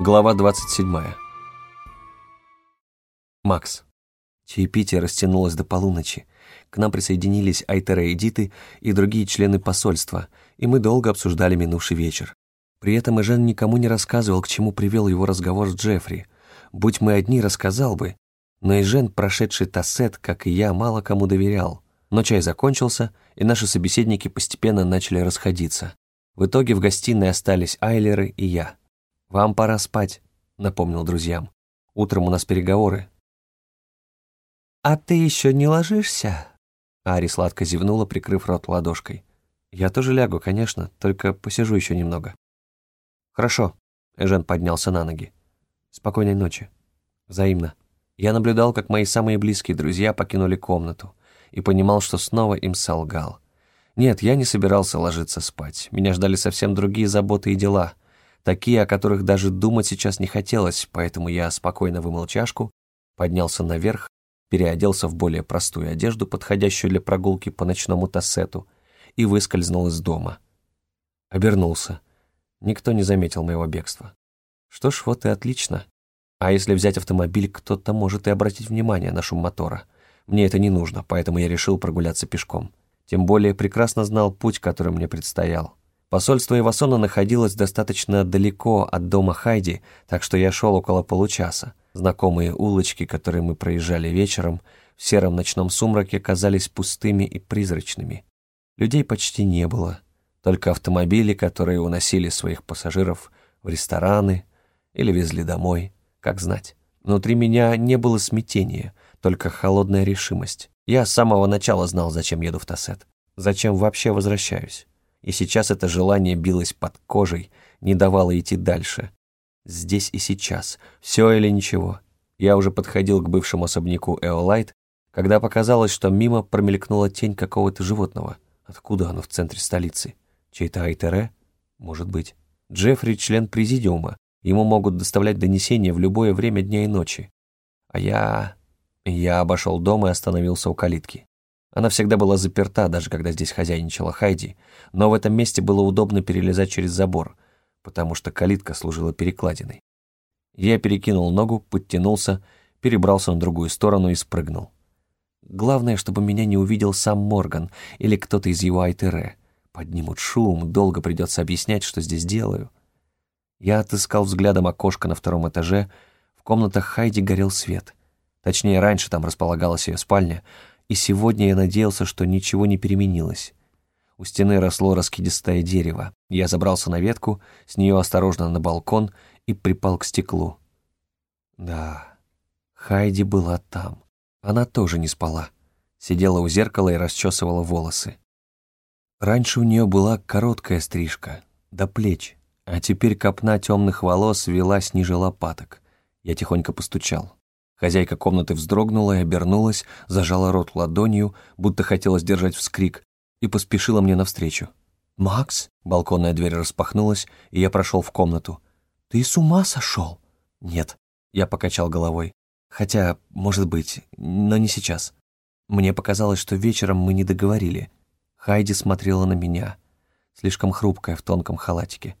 Глава 27. Макс. Чаепитие растянулось до полуночи. К нам присоединились Айтера и Диты и другие члены посольства, и мы долго обсуждали минувший вечер. При этом Эжен никому не рассказывал, к чему привел его разговор с Джеффри. Будь мы одни, рассказал бы. Но Эжен, прошедший Тассет, как и я, мало кому доверял. Но чай закончился, и наши собеседники постепенно начали расходиться. В итоге в гостиной остались Айлеры и я. «Вам пора спать», — напомнил друзьям. «Утром у нас переговоры». «А ты еще не ложишься?» Ари сладко зевнула, прикрыв рот ладошкой. «Я тоже лягу, конечно, только посижу еще немного». «Хорошо», — Эжен поднялся на ноги. «Спокойной ночи». «Взаимно». Я наблюдал, как мои самые близкие друзья покинули комнату, и понимал, что снова им солгал. Нет, я не собирался ложиться спать. Меня ждали совсем другие заботы и дела, такие, о которых даже думать сейчас не хотелось, поэтому я спокойно вымыл чашку, поднялся наверх, переоделся в более простую одежду, подходящую для прогулки по ночному тассету, и выскользнул из дома. Обернулся. Никто не заметил моего бегства. Что ж, вот и отлично. А если взять автомобиль, кто-то может и обратить внимание на шум мотора. Мне это не нужно, поэтому я решил прогуляться пешком. Тем более прекрасно знал путь, который мне предстоял. Посольство Ивасона находилось достаточно далеко от дома Хайди, так что я шел около получаса. Знакомые улочки, которые мы проезжали вечером, в сером ночном сумраке казались пустыми и призрачными. Людей почти не было, только автомобили, которые уносили своих пассажиров в рестораны или везли домой, как знать. Внутри меня не было смятения, только холодная решимость. Я с самого начала знал, зачем еду в Тассет, зачем вообще возвращаюсь. И сейчас это желание билось под кожей, не давало идти дальше. Здесь и сейчас, все или ничего. Я уже подходил к бывшему особняку Эолайт, когда показалось, что мимо промелькнула тень какого-то животного. Откуда оно в центре столицы? Чей-то Айтере? Может быть. Джеффри — член президиума. Ему могут доставлять донесения в любое время дня и ночи. А я... Я обошел дом и остановился у калитки. Она всегда была заперта, даже когда здесь хозяйничала Хайди, но в этом месте было удобно перелезать через забор, потому что калитка служила перекладиной. Я перекинул ногу, подтянулся, перебрался на другую сторону и спрыгнул. Главное, чтобы меня не увидел сам Морган или кто-то из его Айтере. Поднимут шум, долго придется объяснять, что здесь делаю. Я отыскал взглядом окошко на втором этаже. В комнатах Хайди горел свет. Точнее, раньше там располагалась ее спальня, и сегодня я надеялся, что ничего не переменилось. У стены росло раскидистое дерево. Я забрался на ветку, с нее осторожно на балкон и припал к стеклу. Да, Хайди была там. Она тоже не спала. Сидела у зеркала и расчесывала волосы. Раньше у нее была короткая стрижка, до плеч, а теперь копна темных волос велась ниже лопаток. Я тихонько постучал. Хозяйка комнаты вздрогнула и обернулась, зажала рот ладонью, будто хотела сдержать вскрик, и поспешила мне навстречу. «Макс?» — балконная дверь распахнулась, и я прошел в комнату. «Ты с ума сошел?» «Нет», — я покачал головой. «Хотя, может быть, но не сейчас. Мне показалось, что вечером мы не договорили. Хайди смотрела на меня, слишком хрупкая в тонком халатике.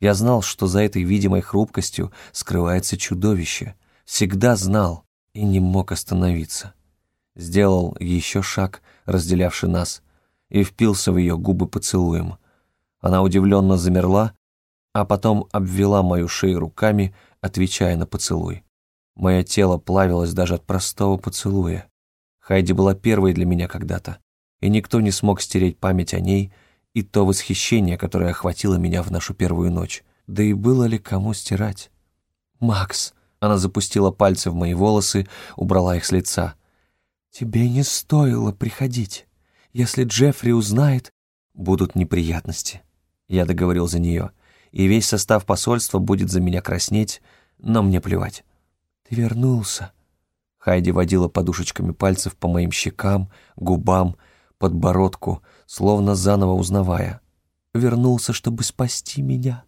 Я знал, что за этой видимой хрупкостью скрывается чудовище — всегда знал и не мог остановиться. Сделал еще шаг, разделявший нас, и впился в ее губы поцелуем. Она удивленно замерла, а потом обвела мою шею руками, отвечая на поцелуй. Мое тело плавилось даже от простого поцелуя. Хайди была первой для меня когда-то, и никто не смог стереть память о ней и то восхищение, которое охватило меня в нашу первую ночь. Да и было ли кому стирать? «Макс!» Она запустила пальцы в мои волосы, убрала их с лица. «Тебе не стоило приходить. Если Джеффри узнает, будут неприятности». Я договорил за нее. И весь состав посольства будет за меня краснеть, но мне плевать. «Ты вернулся». Хайди водила подушечками пальцев по моим щекам, губам, подбородку, словно заново узнавая. «Вернулся, чтобы спасти меня?»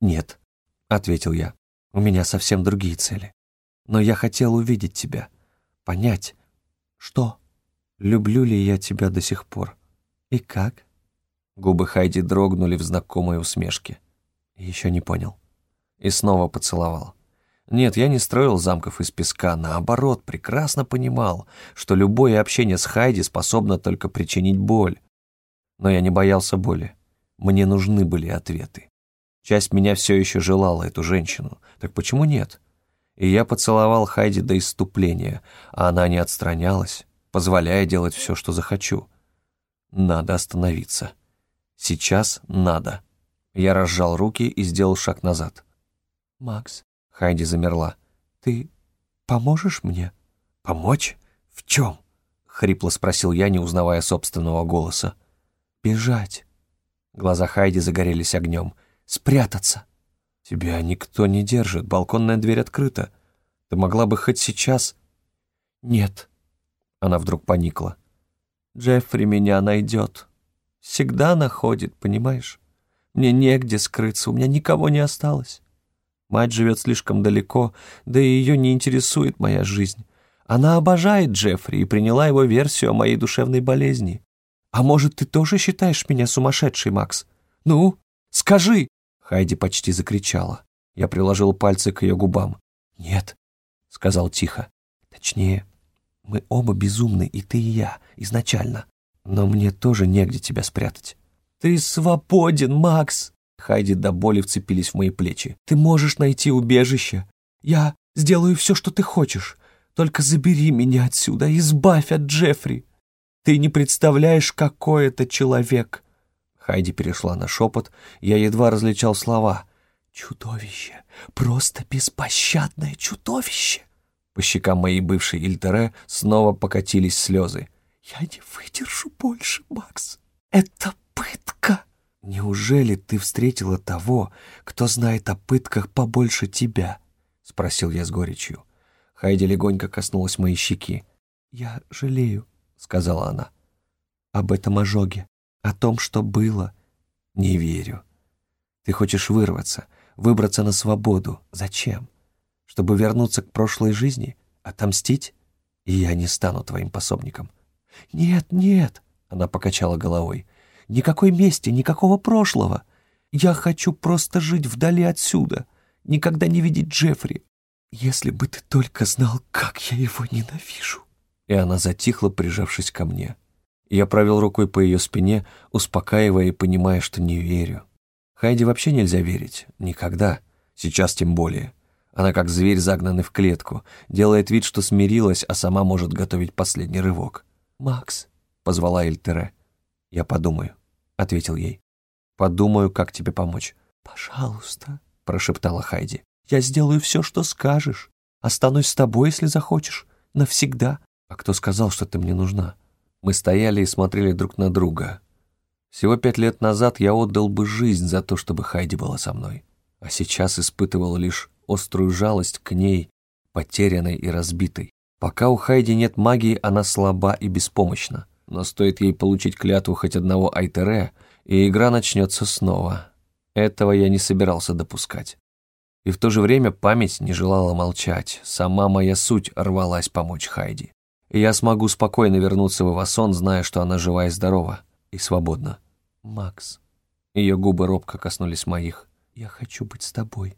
«Нет», — ответил я. У меня совсем другие цели. Но я хотел увидеть тебя, понять, что, люблю ли я тебя до сих пор. И как? Губы Хайди дрогнули в знакомой усмешке. Еще не понял. и снова поцеловал. Нет, я не строил замков из песка, наоборот, прекрасно понимал, что любое общение с Хайди способно только причинить боль. Но я не боялся боли. Мне нужны были ответы. Часть меня все еще желала эту женщину. Так почему нет? И я поцеловал Хайди до иступления, а она не отстранялась, позволяя делать все, что захочу. Надо остановиться. Сейчас надо. Я разжал руки и сделал шаг назад. «Макс», — Хайди замерла, — «ты поможешь мне?» «Помочь? В чем?» — хрипло спросил я, не узнавая собственного голоса. «Бежать». Глаза Хайди загорелись огнем. «Спрятаться». «Тебя никто не держит, балконная дверь открыта. Ты могла бы хоть сейчас...» «Нет». Она вдруг поникла. «Джеффри меня найдет. Всегда находит, понимаешь? Мне негде скрыться, у меня никого не осталось. Мать живет слишком далеко, да и ее не интересует моя жизнь. Она обожает Джеффри и приняла его версию о моей душевной болезни. А может, ты тоже считаешь меня сумасшедшей, Макс? Ну, скажи!» Хайди почти закричала. Я приложил пальцы к ее губам. «Нет», — сказал тихо. «Точнее, мы оба безумны, и ты, и я, изначально. Но мне тоже негде тебя спрятать». «Ты свободен, Макс!» Хайди до боли вцепились в мои плечи. «Ты можешь найти убежище. Я сделаю все, что ты хочешь. Только забери меня отсюда, избавь от Джеффри. Ты не представляешь, какой это человек!» Хайди перешла на шепот, я едва различал слова. «Чудовище! Просто беспощадное чудовище!» По щекам моей бывшей Ильтере снова покатились слезы. «Я не выдержу больше, Макс. Это пытка!» «Неужели ты встретила того, кто знает о пытках побольше тебя?» — спросил я с горечью. Хайди легонько коснулась моей щеки. «Я жалею», — сказала она, — «об этом ожоге, о том, что было». «Не верю. Ты хочешь вырваться, выбраться на свободу. Зачем? Чтобы вернуться к прошлой жизни? Отомстить? И я не стану твоим пособником». «Нет, нет», — она покачала головой, — Никакой мести, никакого прошлого. Я хочу просто жить вдали отсюда, никогда не видеть Джеффри. Если бы ты только знал, как я его ненавижу». И она затихла, прижавшись ко мне. Я провел рукой по ее спине, успокаивая и понимая, что не верю. Хайди вообще нельзя верить. Никогда. Сейчас тем более. Она как зверь, загнанный в клетку, делает вид, что смирилась, а сама может готовить последний рывок. «Макс», — позвала Эльтере. «Я подумаю», — ответил ей. «Подумаю, как тебе помочь». «Пожалуйста», — прошептала Хайди. «Я сделаю все, что скажешь. Останусь с тобой, если захочешь. Навсегда». «А кто сказал, что ты мне нужна?» Мы стояли и смотрели друг на друга. Всего пять лет назад я отдал бы жизнь за то, чтобы Хайди была со мной. А сейчас испытывал лишь острую жалость к ней, потерянной и разбитой. Пока у Хайди нет магии, она слаба и беспомощна но стоит ей получить клятву хоть одного Айтере, и игра начнется снова. Этого я не собирался допускать. И в то же время память не желала молчать, сама моя суть рвалась помочь Хайди. И я смогу спокойно вернуться в Ивасон, зная, что она жива и здорова, и свободна. «Макс». Ее губы робко коснулись моих. «Я хочу быть с тобой.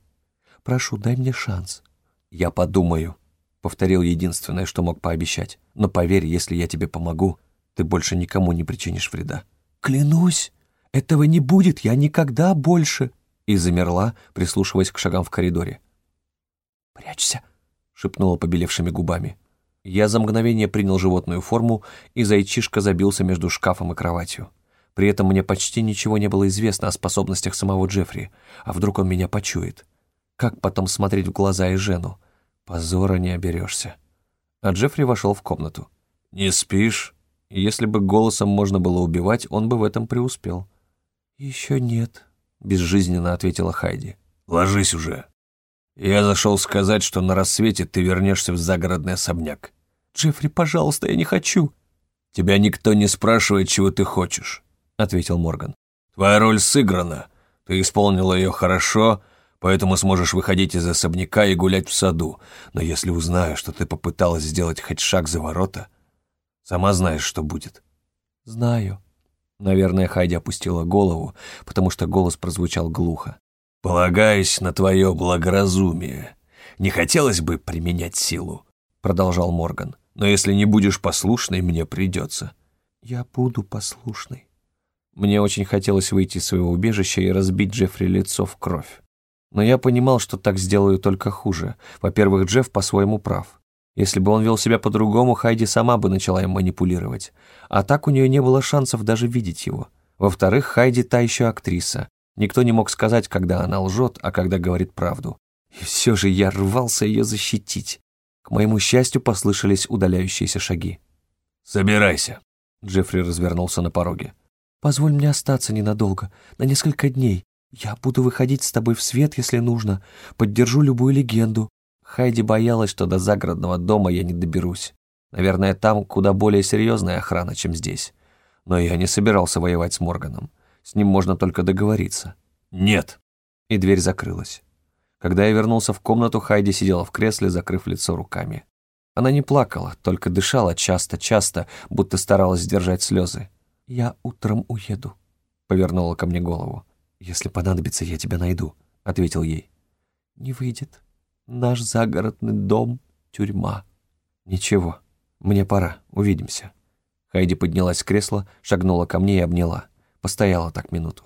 Прошу, дай мне шанс». «Я подумаю», — повторил единственное, что мог пообещать. «Но поверь, если я тебе помогу, ты больше никому не причинишь вреда». «Клянусь, этого не будет, я никогда больше...» И замерла, прислушиваясь к шагам в коридоре. «Прячься», — шепнула побелевшими губами. Я за мгновение принял животную форму, и зайчишка забился между шкафом и кроватью. При этом мне почти ничего не было известно о способностях самого Джеффри, а вдруг он меня почует. Как потом смотреть в глаза и Жену? Позора не оберешься. А Джеффри вошел в комнату. «Не спишь?» Если бы голосом можно было убивать, он бы в этом преуспел. «Еще нет», — безжизненно ответила Хайди. «Ложись уже. Я зашел сказать, что на рассвете ты вернешься в загородный особняк». «Джеффри, пожалуйста, я не хочу». «Тебя никто не спрашивает, чего ты хочешь», — ответил Морган. «Твоя роль сыграна. Ты исполнила ее хорошо, поэтому сможешь выходить из особняка и гулять в саду. Но если узнаю, что ты попыталась сделать хоть шаг за ворота, Сама знаешь, что будет». «Знаю». Наверное, Хайди опустила голову, потому что голос прозвучал глухо. Полагаясь на твое благоразумие, не хотелось бы применять силу, продолжал Морган. Но если не будешь послушной, мне придется. Я буду послушной. Мне очень хотелось выйти из своего убежища и разбить Джеффри лицо в кровь. Но я понимал, что так сделаю только хуже. Во-первых, Джефф по-своему прав. Если бы он вел себя по-другому, Хайди сама бы начала им манипулировать. А так у нее не было шансов даже видеть его. Во-вторых, Хайди та еще актриса. Никто не мог сказать, когда она лжет, а когда говорит правду. И все же я рвался ее защитить. К моему счастью, послышались удаляющиеся шаги. «Собирайся», — Джеффри развернулся на пороге. «Позволь мне остаться ненадолго, на несколько дней. Я буду выходить с тобой в свет, если нужно. Поддержу любую легенду. Хайди боялась, что до загородного дома я не доберусь. Наверное, там куда более серьезная охрана, чем здесь. Но я не собирался воевать с Морганом. С ним можно только договориться. «Нет». И дверь закрылась. Когда я вернулся в комнату, Хайди сидела в кресле, закрыв лицо руками. Она не плакала, только дышала часто-часто, будто старалась сдержать слезы. «Я утром уеду», — повернула ко мне голову. «Если понадобится, я тебя найду», — ответил ей. «Не выйдет», Наш загородный дом — тюрьма. Ничего, мне пора, увидимся. Хайди поднялась с кресла, шагнула ко мне и обняла. Постояла так минуту.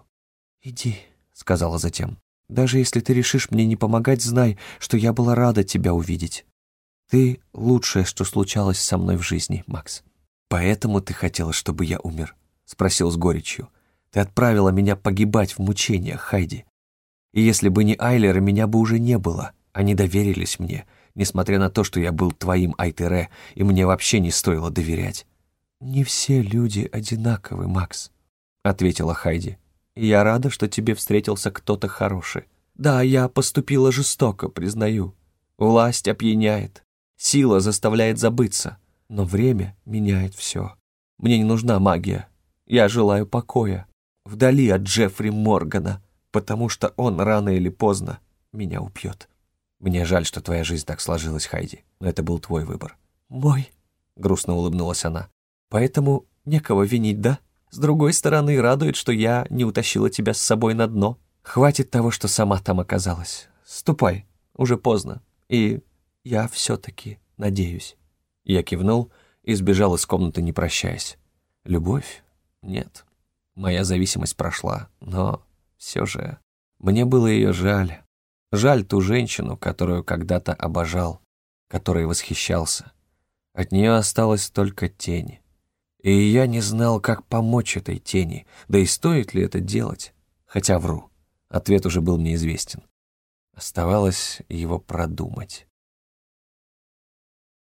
«Иди», — сказала затем. «Даже если ты решишь мне не помогать, знай, что я была рада тебя увидеть. Ты — лучшее, что случалось со мной в жизни, Макс». «Поэтому ты хотела, чтобы я умер?» — спросил с горечью. «Ты отправила меня погибать в мучениях, Хайди. И если бы не Айлер, меня бы уже не было. Они доверились мне, несмотря на то, что я был твоим Айтере, и мне вообще не стоило доверять. «Не все люди одинаковы, Макс», — ответила Хайди. «Я рада, что тебе встретился кто-то хороший. Да, я поступила жестоко, признаю. Власть опьяняет, сила заставляет забыться, но время меняет все. Мне не нужна магия. Я желаю покоя, вдали от Джеффри Моргана, потому что он рано или поздно меня убьет». Мне жаль, что твоя жизнь так сложилась, Хайди, но это был твой выбор. Мой, грустно улыбнулась она. Поэтому некого винить, да? С другой стороны, радует, что я не утащила тебя с собой на дно. Хватит того, что сама там оказалась. Ступай, уже поздно. И я все-таки надеюсь. Я кивнул и сбежал из комнаты, не прощаясь. Любовь? Нет. Моя зависимость прошла, но все же мне было ее жаль. Жаль ту женщину, которую когда-то обожал, которой восхищался. От нее осталась только тень. И я не знал, как помочь этой тени, да и стоит ли это делать. Хотя вру, ответ уже был мне известен. Оставалось его продумать.